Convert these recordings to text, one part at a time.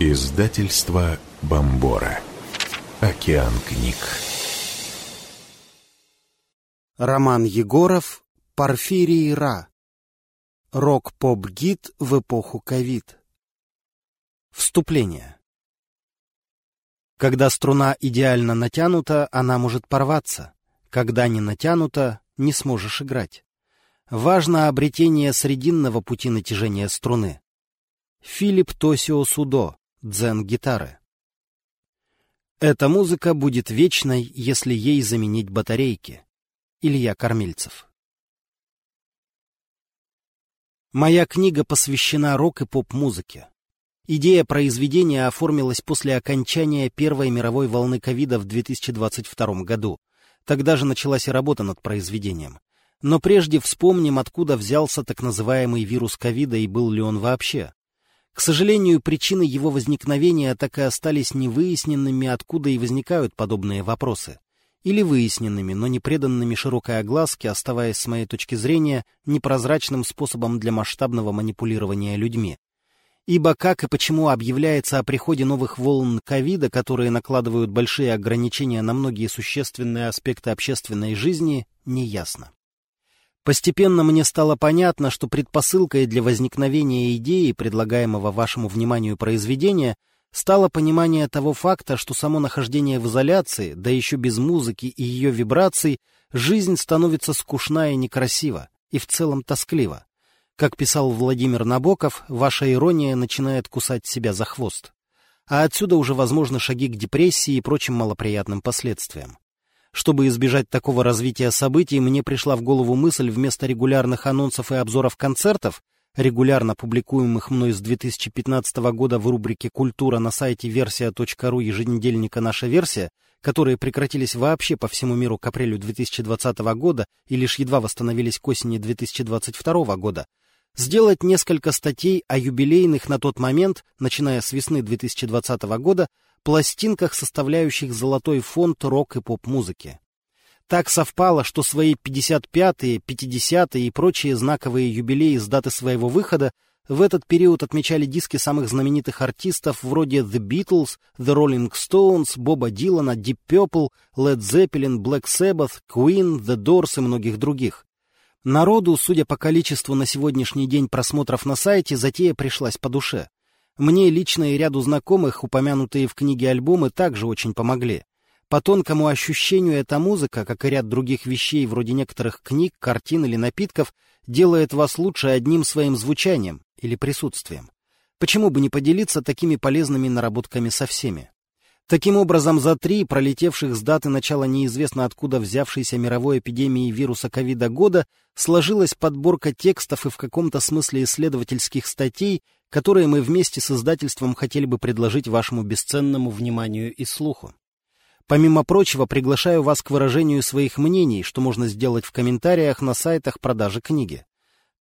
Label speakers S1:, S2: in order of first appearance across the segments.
S1: Издательство Бомбора. Океан книг.
S2: Роман Егоров «Порфирий Ра». Рок-поп-гид в эпоху ковид. Вступление. Когда струна идеально натянута, она может порваться. Когда не натянута, не сможешь играть. Важно обретение срединного пути натяжения струны. Филипп Тосио Судо, дзен-гитары. Эта музыка будет вечной, если ей заменить батарейки. Илья Кормильцев. Моя книга посвящена рок- и поп-музыке. Идея произведения оформилась после окончания Первой мировой волны ковида в 2022 году. Тогда же началась и работа над произведением. Но прежде вспомним, откуда взялся так называемый вирус ковида и был ли он вообще. К сожалению, причины его возникновения так и остались невыясненными, откуда и возникают подобные вопросы. Или выясненными, но не преданными широкой огласке, оставаясь, с моей точки зрения, непрозрачным способом для масштабного манипулирования людьми. Ибо как и почему объявляется о приходе новых волн ковида, которые накладывают большие ограничения на многие существенные аспекты общественной жизни, неясно. Постепенно мне стало понятно, что предпосылкой для возникновения идеи, предлагаемого вашему вниманию произведения, стало понимание того факта, что само нахождение в изоляции, да еще без музыки и ее вибраций, жизнь становится скучна и некрасива, и в целом тосклива. Как писал Владимир Набоков, ваша ирония начинает кусать себя за хвост. А отсюда уже возможны шаги к депрессии и прочим малоприятным последствиям. Чтобы избежать такого развития событий, мне пришла в голову мысль вместо регулярных анонсов и обзоров концертов, регулярно публикуемых мной с 2015 года в рубрике «Культура» на сайте версия.ру еженедельника «Наша версия», которые прекратились вообще по всему миру к апрелю 2020 года и лишь едва восстановились к осени 2022 года, сделать несколько статей о юбилейных на тот момент, начиная с весны 2020 года, пластинках, составляющих золотой фонд рок и поп-музыки. Так совпало, что свои 55-е, 50-е и прочие знаковые юбилеи с даты своего выхода в этот период отмечали диски самых знаменитых артистов вроде The Beatles, The Rolling Stones, Боба Дилана, Deep Purple, Led Zeppelin, Black Sabbath, Queen, The Doors и многих других. Народу, судя по количеству на сегодняшний день просмотров на сайте, затея пришлась по душе. Мне лично и ряду знакомых, упомянутые в книге альбомы, также очень помогли. По тонкому ощущению эта музыка, как и ряд других вещей вроде некоторых книг, картин или напитков, делает вас лучше одним своим звучанием или присутствием. Почему бы не поделиться такими полезными наработками со всеми? Таким образом, за три пролетевших с даты начала неизвестно откуда взявшейся мировой эпидемии вируса ковида года сложилась подборка текстов и в каком-то смысле исследовательских статей, которые мы вместе с издательством хотели бы предложить вашему бесценному вниманию и слуху. Помимо прочего, приглашаю вас к выражению своих мнений, что можно сделать в комментариях на сайтах продажи книги.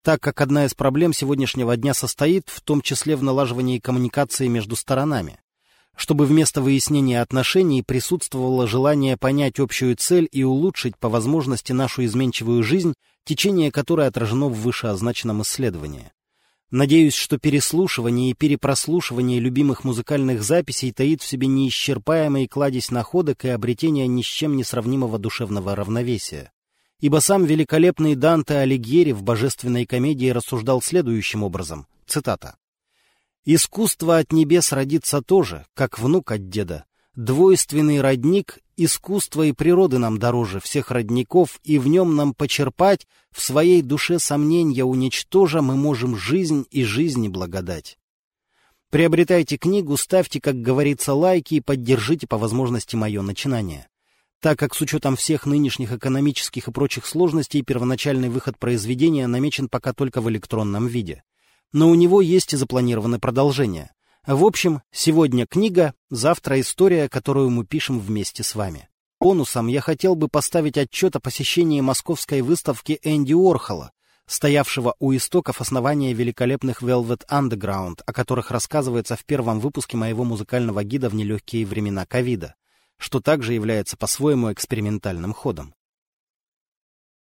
S2: Так как одна из проблем сегодняшнего дня состоит в том числе в налаживании коммуникации между сторонами чтобы вместо выяснения отношений присутствовало желание понять общую цель и улучшить по возможности нашу изменчивую жизнь, течение которой отражено в вышеозначенном исследовании. Надеюсь, что переслушивание и перепрослушивание любимых музыкальных записей таит в себе неисчерпаемый кладезь находок и обретение ни с чем не сравнимого душевного равновесия. Ибо сам великолепный Данте Алигьери в «Божественной комедии» рассуждал следующим образом, цитата. Искусство от небес родится тоже, как внук от деда. Двойственный родник искусства и природы нам дороже всех родников, и в нем нам почерпать, в своей душе сомнения уничтожа, мы можем жизнь и жизни благодать. Приобретайте книгу, ставьте, как говорится, лайки и поддержите по возможности мое начинание. Так как с учетом всех нынешних экономических и прочих сложностей первоначальный выход произведения намечен пока только в электронном виде но у него есть и запланировано продолжение. В общем, сегодня книга, завтра история, которую мы пишем вместе с вами. Бонусом я хотел бы поставить отчет о посещении московской выставки Энди Уорхола, стоявшего у истоков основания великолепных Velvet Underground, о которых рассказывается в первом выпуске моего музыкального гида в нелегкие времена ковида, что также является по-своему экспериментальным ходом.